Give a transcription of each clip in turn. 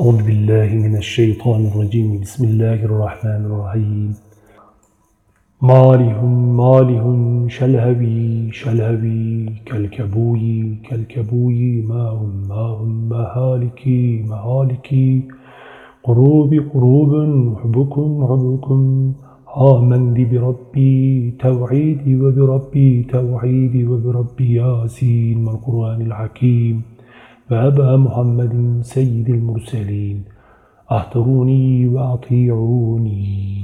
أعوذ بالله من الشيطان الرجيم. بسم الله الرحمن الرحيم. ماله ماله شلهبي شلهبي كالكبوي كالكبوي ما هم ما هم مهالكي مهالكي. قروب قروب حبكم حبكم. آمنت بربي توحيدي وبربي توحيدي وبربي ياسين والقرآن الحكيم. وأبا محمد سيد المرسلين أهتروني وأطيعوني.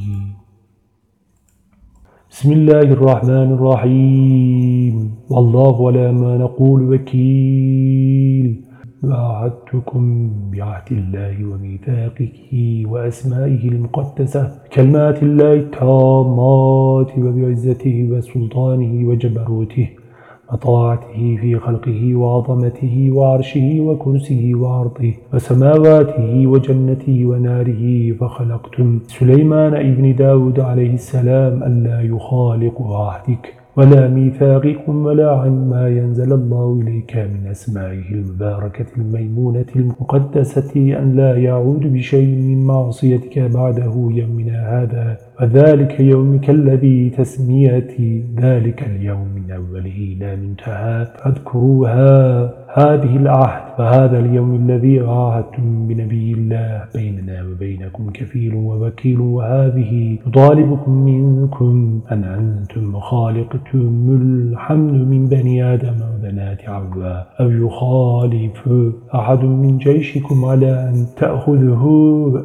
بسم الله الرحمن الرحيم. والله ولا ما نقول وكيل. وعدتكم بعهد الله وميثاقه وأسمائه المقدسة كلمات الله التامات وبعزته وسلطانه وجبروته. وطاعته في خلقه وعظمته وعرشه وكرسه وعرضه وسماواته وجنته وناره فخلقتم. سليمان ابن داود عليه السلام ألا يخالق عهدك ولا ميثاقكم ولا عن ما ينزل الله إليك من أسمائه المباركة الميمونة المقدسة أن لا يعود بشيء من معصيتك بعده يومنا هذا. وذلك يومك الذي تسميتي ذلك اليوم من أوله إلى منتهى فاذكروها. هذه العهد فهذا اليوم الذي عاهدتم بنبي الله بيننا وبينكم كفيل ووكيل وهذه يطالبكم منكم أن أنتم خالقتم الحمل من بني آدم وبنات عوا أو يخالف أحد من جيشكم على أن تأخذه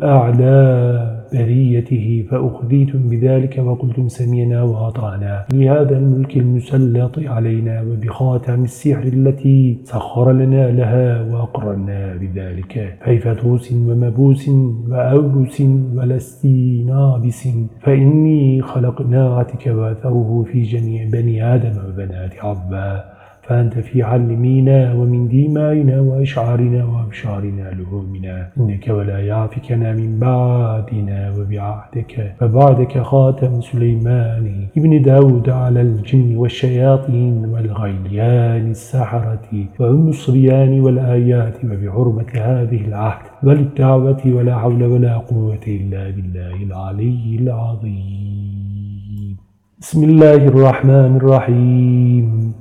أعلى. بريته فأخذيتم بذلك وقلتم سمينا وأطعنا. لهذا الملك المسلط علينا وبخاتم السحر التي سخر لنا لها وأقرنا بذلك. حيفتوس ومبوس وأوبس ولستينابس فإني خلقناتك وأثره في جميع بني آدم وبنات عبا. فأنت في علمينا ومن ديمائنا وأشعارنا وأبشارنا لهومنا إنك ولا يعفكنا من بعدنا وبعهدك فبعدك خاتم سليمان. ابن داود على الجن والشياطين والغيليان السحرة وأم الصبيان والآيات وبحرمة هذه العهد. وللدعوة ولا حول ولا قوة إلا بالله العلي العظيم. بسم الله الرحمن الرحيم.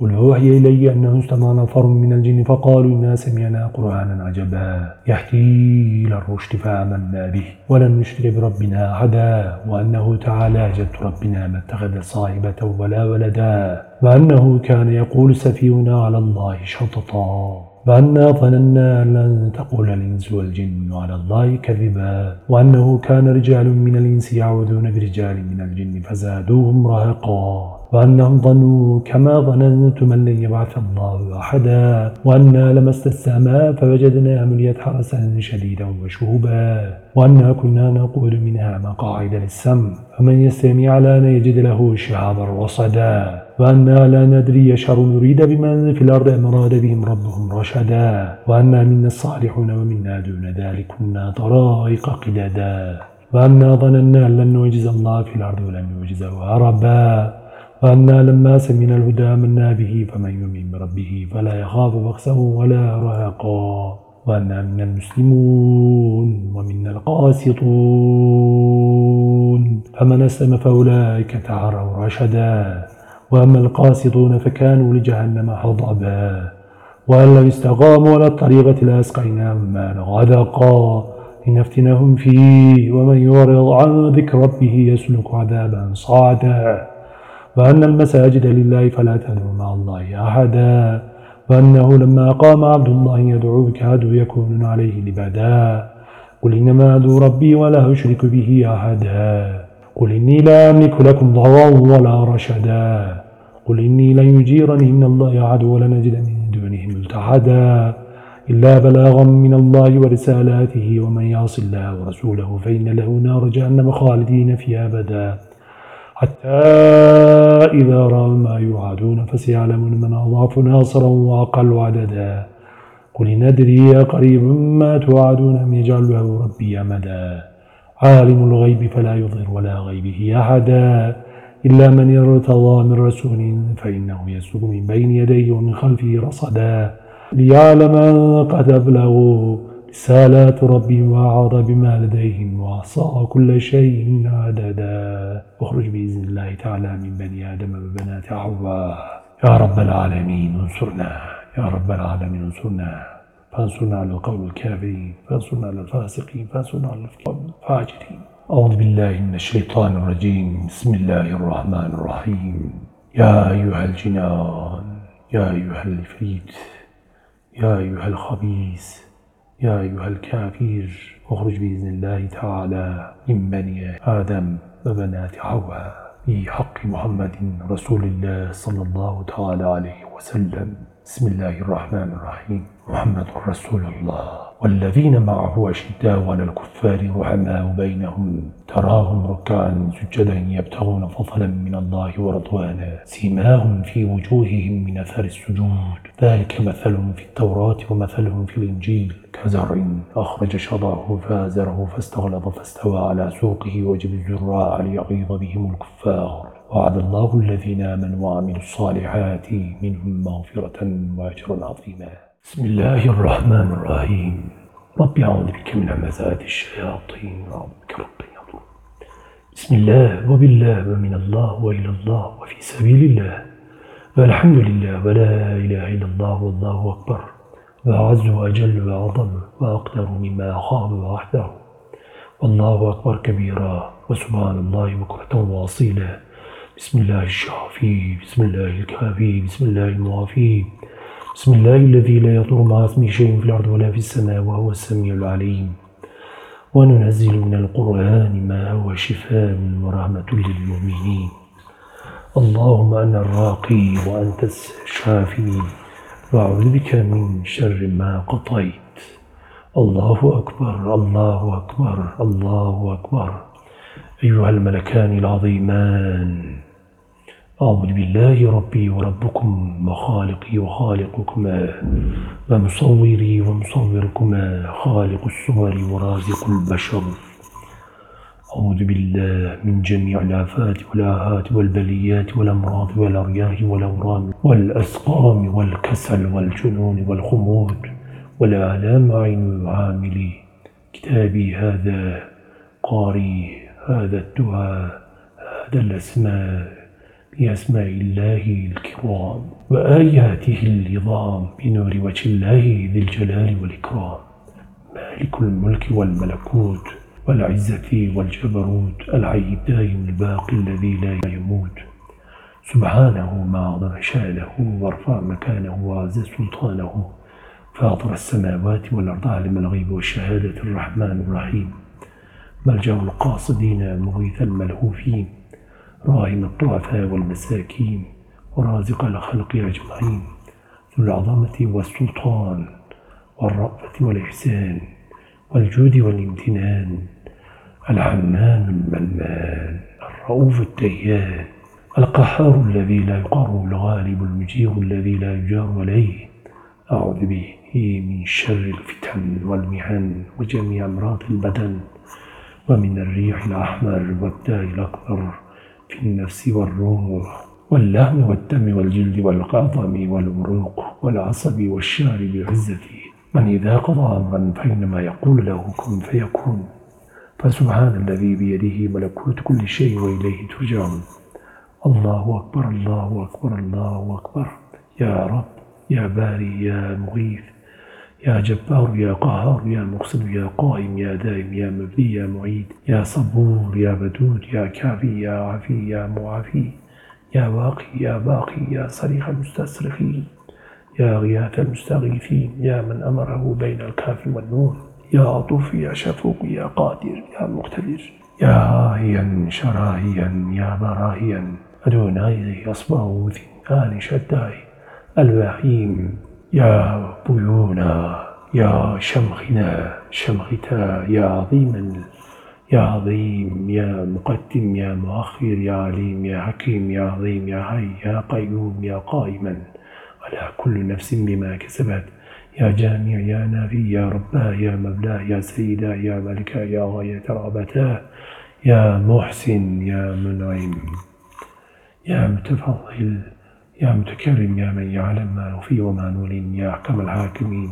قل أوحي إلي أنه استمع نفر من الجن فقالوا إنا سمعنا قرآنا عجبا يهدي إلى الرشد فآمنا به. ولن نشرك بربنا أحدا وأنه تعالى جد ربنا ما اتخذ صاحبة ولا ولدا وأنه كان يقول سفيهنا على الله شططا وأنا ظننا لن تقول الإنس والجن على الله كذبا وأنه كان رجال من الإنس يعوذون برجال من الجن فزادوهم رهقا. وأنهم ظنوا كما ظننتم أن لن يبعث الله أحدا وأنا لمست السماء فوجدناها مليت حرسا شديدا وشهبا وأنا كنا نقول منها مقاعد للسم فمن يستمع لنا يجد له شهابا رصدا وأنا لا ندري شر نريد بمن في الأرض أم أراد بهم ربهم رشدا وأنا منا الصالحون ومنا دون ذلك كنا طرائق قددا وأنا ظننا أن لن نعجز الله في الأرض ولن نعجزه هربا وأنا لما سمعنا الهدى منا به فمن يؤمن بربه فلا يخاف بخسه ولا رهقا. وأنا من المسلمون ومن القاسطون. فمن أسلم فأولئك تعروا رشدا. وأما القاسطون فكانوا لجهنم حضبا. وأن لو استقاموا على الطريقة لأسقيناهم ماء غدقا. لنفتنهم فيه ومن يعرض عن ذكر ربه يسلك عذابا صعدا وأن المساجد لله فلا تدعوا مع الله أحدا وأنه لما قام عبد الله يدعو كادوا يكونون عليه لبدا قل إنما أدعو ربي ولا أشرك به أحدا قل إني لا أملك لكم ضرا ولا رشدا قل إني لن يجيرني من الله أحد ولا نجد من دونه ملتحدا إلا بلاغا من الله ورسالاته ومن يعص الله ورسوله فإن له نار جهنم خالدين فيها أبدا. حتى إذا رأوا ما يوعدون فسيعلمون من أضعف ناصرا وأقل عددا. قل ندري قريب ما توعدون أم يجعل له ربي أمدا. عالم الغيب فلا يظهر ولا غيبه أحدا. إلا من يرتضى من رسول فإنه يسلك من بين يديه ومن خلفه رصدا. ليعلم قد أبلغوا رسالات ربي وأعاض بما لديهم وأحصى كل شيء عددا. اخرج بإذن الله تعالى من بني آدم وبنات حواء يا رب العالمين انصرنا. يا رب العالمين انصرنا. فانصرنا على القول الكافرين فانصرنا على الفاسقين فانصرنا على الفاجرين. أعوذ بالله من الشيطان الرجيم. بسم الله الرحمن الرحيم. يا أيها الجنان يا أيها الإفريت يا أيها الخبيث يا أيها الكافر أخرج بإذن الله تعالى من بني آدم وبنات حواء في حق محمد رسول الله صلى الله تعالى عليه وسلم. بسم الله الرحمن الرحيم. محمد رسول الله والذين معه أشداء على الكفار رحماء بينهم تراهم ركعا سجدا يبتغون فضلا من الله ورضوانا سيماهم في وجوههم من أثر السجود. ذلك مثلهم في التوراة ومثلهم في الإنجيل. كزرع أخرج شطأه فآزره فاستغلظ فاستوى على سوقه وجب الزراع ليغيظ بهم الكفار. وعد الله الذين آمنوا وعملوا الصالحات منهم مغفرة وأجرا عظيما. بسم الله الرحمن الرحيم. رب أعوذ بك من همزات الشياطين وأعوذ بك رب يضر بسم الله وبالله ومن الله وإلى الله وفي سبيل الله. والحمد لله ولا إله إلا الله والله أكبر. وأعز وأجل وأعظم وأقدر مما خاب وأحذر. والله أكبر كبيرا وسبحان الله بكرة وأصيلا. بسم الله الشافي بسم الله الكافي بسم الله المعافي بسم الله الذي لا يضر مع اسمه شيء في الأرض ولا في السماء وهو السميع العليم. وننزل من القرآن ما هو شفاء ورحمة للمؤمنين. اللهم أنا الراقي وأنت الشافي. وأعوذ بك من شر ما قضيت. الله أكبر الله أكبر الله أكبر. أيها الملكان العظيمان. أعوذ بالله ربي وربكم وخالقي وخالقكما ومصوري ومصوركما خالق الصور ورازق البشر. أعوذ بالله من جميع الآفات والآهات والبليات والأمراض والأرياح والأورام والأسقام والكسل والجنون والخمود والآلام عين عاملي كتابي هذا قاري هذا الدعاء هذا الأسماء. بأسماء الله الكرام وآياته العظام بنور وجه الله ذي الجلال والإكرام. مالك الملك والملكوت والعزة والجبروت العي الدائم الباقي الذي لا يموت. سبحانه ما عظم شأنه وأرفع مكانه وعز سلطانه. فاطر السماوات والأرض عالم الغيب والشهادة الرحمن الرحيم. ملجأ القاصدين مغيث الملهوفين. راحم الضعفاء والمساكين ورازق الخلق أجمعين ذو العظمة والسلطان والرأفة والإحسان والجود والامتنان الحنان المنان الرؤوف الديان القهار الذي لا يقر الغالب المجير الذي لا يجار عليه. أعوذ به من شر الفتن والمحن وجميع أمراض البدن ومن الريح الأحمر والداء الأكبر. في النفس والروح واللحم والدم والجلد والقاطم والبروق والعصب والشعر بعزته من إذا قضى أمرا فإنما يقول له كن فيكون. فسبحان الذي بيده ملكوت كل شيء وإليه ترجعون. الله أكبر الله أكبر الله أكبر. يا رب يا باري يا مغيث. يا جبار يا قهار يا مقصد يا قائم يا دائم يا مبدي يا معيد يا صبور يا بدود يا كافي يا عفي يا معافي يا باقي يا باقي يا صريخ المستصرخين يا غياث المستغيثين يا من أمره بين الكاف والنون يا عطوف يا شفوق يا قادر يا مقتدر يا هاهيا شراهيا يا براهيا أدوناي أصبعه ثنان شداي الوحيم يا بيونا يا شمخنا شمختا يا عظيما يا عظيم يا مقدم يا مؤخر يا عليم يا حكيم يا عظيم يا حي يا قيوم يا قائما على كل نفس بما كسبت. يا جامع يا نافي يا رباه يا مبلاه يا سيدا يا ملكا يا غاية رغبتاه يا محسن يا منعم يا متفضل. يا متكرم يا من يعلم ما نخفي وما نعلن يا أحكم الحاكمين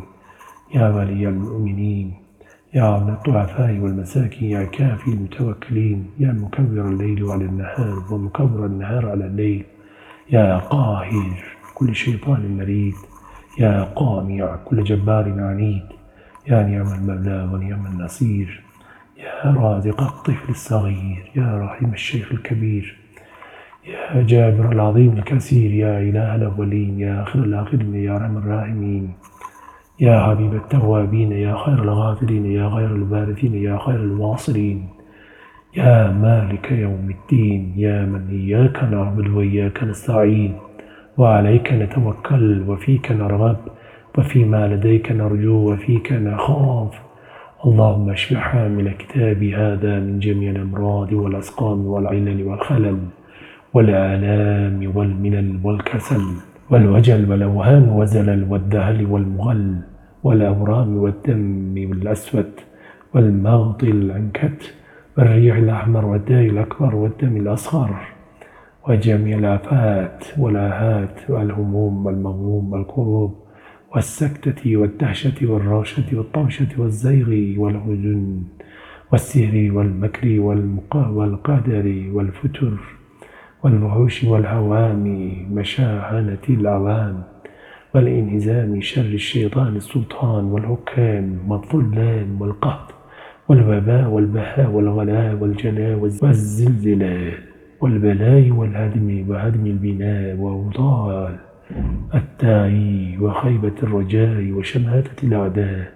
يا ولي المؤمنين يا عون الضعفاء والمساكين يا كافي المتوكلين يا مكبر الليل على النهار ومكبر النهار على الليل يا قاهر كل شيطان مريد يا قامع كل جبار عنيد يا نعم المولى ونعم النصير يا رازق الطفل الصغير يا رحيم الشيخ الكبير يا جابر العظيم الكثير يا إله الأولين يا آخر الآخرين يا أرحم الراحمين يا حبيب التوابين يا خير الغافرين يا خير البارثين يا خير الواصلين يا مالك يوم الدين يا من إياك نعبد وإياك نستعين وعليك نتوكل وفيك نرغب وفيما لديك نرجو وفيك نخاف. اللهم اشف حامل كتابي هذا من جميع الأمراض والأسقام والعلل والخلل. والآلام والملل والكسل والوجل والأوهام والزلل والدهل والمغل والأورام والدم والأسود والمغط العنكت والريح الأحمر والداء الأكبر والدم الأصغر وجميع الآفات والآهات والهموم والمغموم والكروب والسكتة والدهشة والروشة والطوشة والزيغ والحزن والسهر والمكر والقدر والفتر والوحوش والهوام مشاعنة العوام والإنهزام شر الشيطان السلطان والحكام والظلام والقهر والوباء والبهاء والغلاء والجلاء والزلزلات والبلاء والهدم وهدم البناء وأوضاع التاعي وخيبة الرجاء وشماتة الأعداء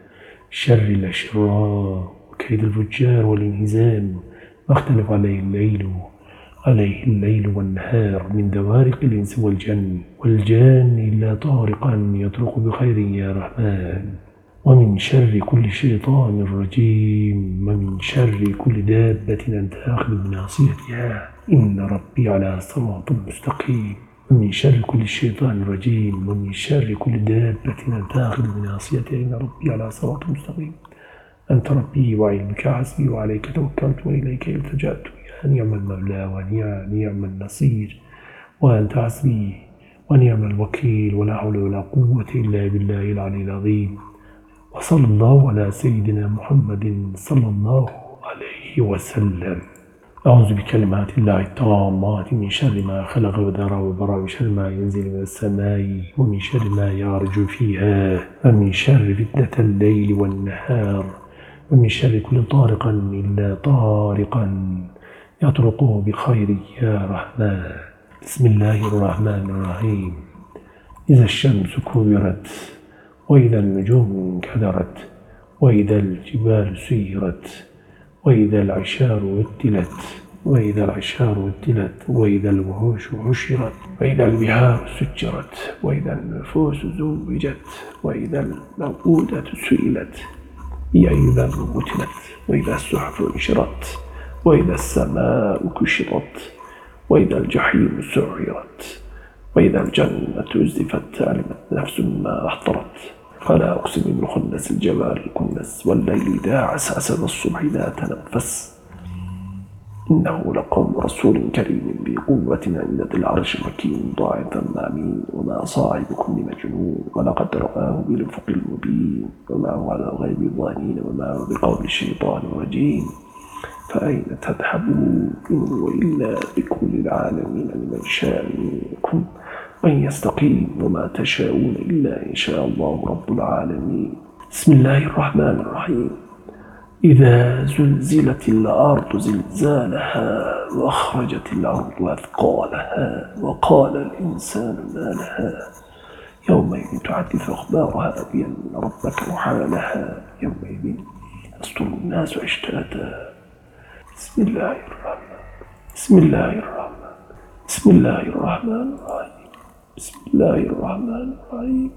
شر الأشرار وكيد الفجار والإنهزام واختلف عليه الليل عليه الليل والنهار من دوارق الإنس والجن والجان إلا طارقا يطرق بخير يا رحمن. ومن شر كل شيطان رجيم ومن شر كل دابة أنت آخذ بناصيتها. إن ربي على صراط مستقيم. ومن شر كل شيطان رجيم ومن شر كل دابة أنت آخذ بناصيتها. إن ربي على صراط مستقيم. أنت ربي وعلمك حسبي وعليك توكلت وإليك التجأت. نعم المولى ونعم النصير وأنت حسبي ونعم الوكيل ولا حول ولا قوة إلا بالله العلي العظيم. وصلى الله على سيدنا محمد صلى الله عليه وسلم. أعوذ بكلمات الله التامات من شر ما خلق وذرى وبرى من شر ما ينزل من السماء ومن شر ما يعرج فيها ومن شر فتنة الليل والنهار ومن شر كل طارق إلا طارقا. يطرقه بخير يا رحمن. بسم الله الرحمن الرحيم. إذا الشمس كورت وإذا النجوم انكدرت وإذا الجبال سيرت وإذا العشار ودلت وإذا العشار ودلت وإذا الوحوش حشرت وإذا البحار سجرت وإذا النفوس زوجت وإذا الموءودة سئلت. إذا قتلت وإذا الصحف انشرت وإذا السماء كشطت وإذا الجحيم سعرت وإذا الجنة أزلفت علمت نفس ما أحضرت. فلا أقسم بالخنس الجوار الكنس والليل إذا عسعس والصبح إذا تنفس. إنه لقوم رسول كريم بقوة عند ذي العرش مكين ضاعف أمين وما صاحبكم بمجنون ولقد رآه بالأفق المبين. وما هو على الغيب الظانين وما هو بقول الشيطان الرجيم. فأين تذهبون إن هو إلا ذكر للعالمين لمن شاء منكم أن يستقيم وما تشاءون إلا إن شاء الله رب العالمين. بسم الله الرحمن الرحيم. إذا زلزلت الأرض زلزالها وأخرجت الأرض أثقالها وقال الإنسان ما لها؟ يومئذ تحدث أخبارها بأن ربك وحالها يومئذ يصدر الناس أشتاتا. بسم الله الرحمن بسم الله الرحمن بسم الله الرحمن الرحيم بسم الله الرحمن الرحيم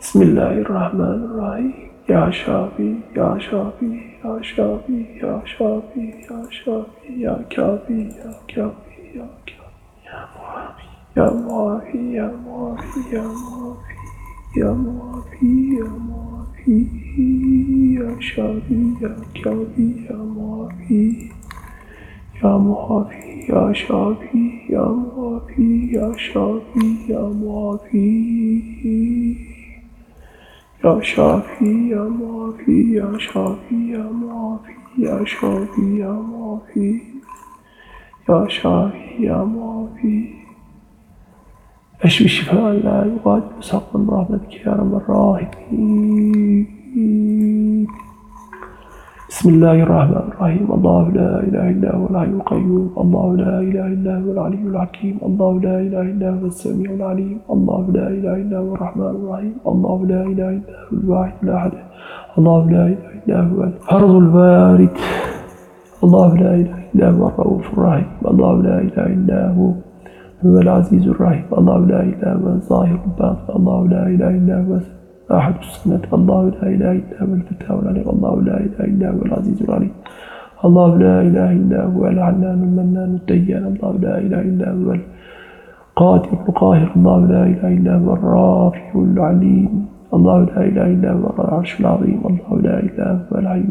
بسم الله الرحمن الرحيم يا شافي يا شافي يا شافي يا شافي يا شافي يا كافي يا كافي يا كافي يا معافي يا معافي يا معافي يا معافي يا معافي يا شافي يا كافي يا معافي يا معافي يا شافي يا معافي يا شافي يا معافي. يا شافي يا معافي يا شافي يا معافي يا شافي يا معافي. يا شافي يا معافي. أشفي الشفاء لا يغادر سقما يا رب الراحمين. بسم الله الرحمن الرحيم الله لا إله إلا هو الحي القيوم الله لا إله إلا هو العلي الحكيم الله لا إله إلا هو السميع العليم الله لا إله إلا هو الرحمن الرحيم الله لا إله إلا هو الواحد الأحد الله لا إله إلا هو الفرد البارد الله لا إله إلا هو الرؤوف الرحيم الله لا إله إلا هو هو العزيز الرحيم الله لا إله إلا هو الظاهر الباطن الله لا إله إلا هو أحد السنة الله لا إله إلا هو الفتاة العليم الله لا إله إلا هو العزيز العليم الله لا إله إلا هو العنان المنان الديان الله لا إله إلا هو القادر القاهر الله لا إله إلا هو الرافع العليم الله لا إله إلا هو العرش العظيم الله لا إله هو الحي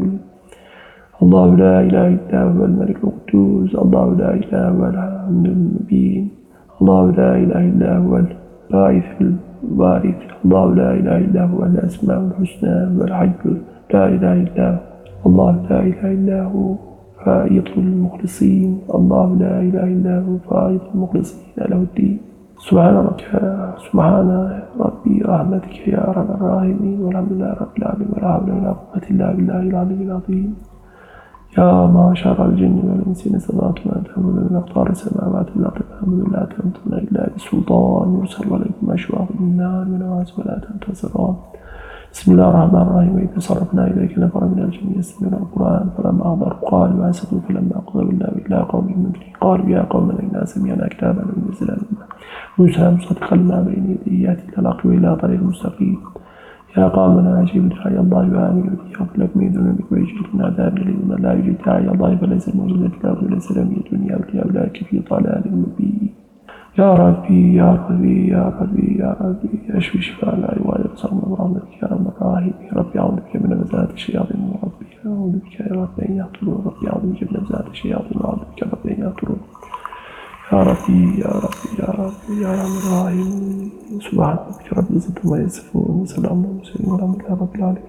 الله لا إله إلا هو الملك القدوس الله لا إله هو الحمد المبين الله لا إله إلا هو الباعث الوارث الله لا إله إلا هو الأسماء الحسنى والحي لا إله إلا هو. الله لا إله إلا هو فائض المخلصين. الله لا إله إلا هو فائض المخلصين. له الدين. سبحان ربك سبحان ربي رحمتك يا أرحم الراحمين. والحمد لله رب العالمين. ولا حول ولا قوة إلا بالله العلي العظيم. يا معشر الجن والإنس إن استطعتم أن تأمنوا من أقطار السماوات والأرض فآمنوا لا تموتن إلا بسلطان. يرسل عليكم أشواق من نار من نواس ولا تنتصرون بسم الله الرحمن الرحيم. وإذا صرفنا إليك نفر من الجن يستمعون القرآن فلما أحضروا قالوا أنصتوا فلما قضوا إلا إلا قوم منذرين قالوا يا قوم إنا سمعنا كتابا أنزل موسى مصدقا لما بين يديه يأتي إلى طريق مستقيم. يا قومنا أجيبوا داعي الله وآمنوا به يغفر لكم من ذنوبكم ويجعلكم من عذاب أليم لا يجب داعي الله فليس الموجود في الأرض وليس له من الدنيا أولئك في ضلال مبين. يا ربي يا ربي يا ربي يا ربي أشفي شفاء لا يغادر صوم برحمتك يا رب الراحمين يا ربي أعوذ بك من نزلات الشياطين وربي أعوذ بك يا رب أن يحضرون ربي أعوذ بك من نزلات الشياطين واعوذ بك يا رب أن يحضرون يا ربي يا ربي يا ربي يا رب الراحمين سبحان ربك رب العزة عما يصفون وسلام على المرسلين والحمد لله رب العالمين.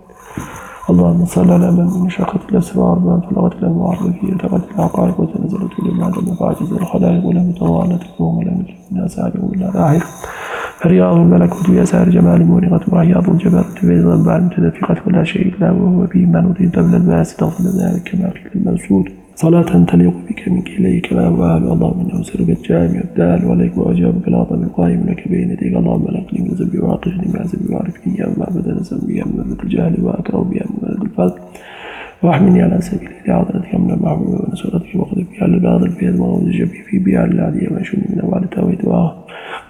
اللهم صل على من شقت الأسرار من فلغت الأنوار وفي تغت العقائب وتنزلت للمعدة مفاجز الخلائق ولم تضالت قوم ولم يجد الناس عدو إلا ظاهر فرياض الملكوت يسار جمال مورغة وحياض الجبابة بيضا بعد متدفقة ولا شيء إلا وهو به من أريد قبل الباس تغفل ذلك. كما في المنسود صلاة تليق بك منك إليه كما هو أهل اللهم إنه سرك الجامع الدال وليك وأجابك العظم القائم لك بين يديك اللهم لك لي من ذنبي وعاقشني مع ذنبي وعرفني يا ما بدل ذنبي يا الجهل وأكره بيا من الفضل. واحملني على سبيل لعضلتك من المحبوب ونسولتك وقذف بها لبعض البيض وأوزج به في بها العادية وأشوني من أوعال تاويت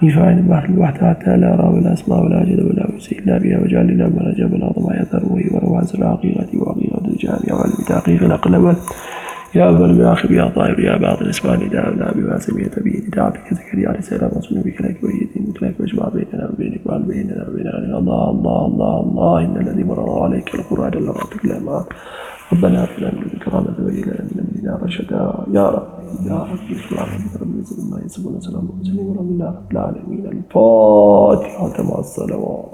من البحر البحث حتى لا أرى ولا أسمع ولا أجد ولا أوسي إلا بها. وجعل لنا من أجاب الأرض ما وهي وروعز العقيقة وعقيقة الجامع وعلم تحقيق الأقل يا أول الآخر يا طاهر يا باطل اسمع نداءنا بما سمعت به بك زكريا السلام وصلنا بك لك ويدين مثلك واجمع بيننا وبينك وعن بيننا وبين الله الله الله الله إن الذي مرر عليك القرآن لراتك لا معك. ربنا لنا من كرامة وإلى من أمرنا رشدا. يا رب يا رب سبحان ربك رب العزة عما يصفون سلام المرسلين والحمد لله رب العالمين. الفاتحة مع الصلوات.